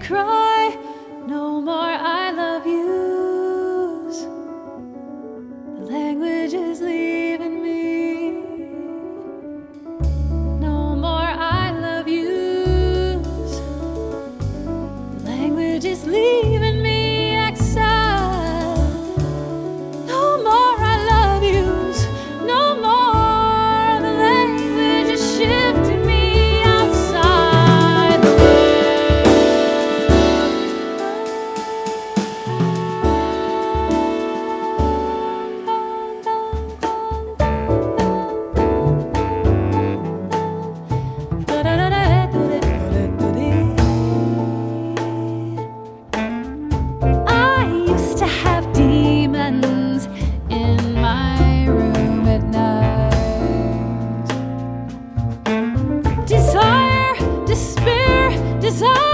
cry no more. time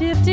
shift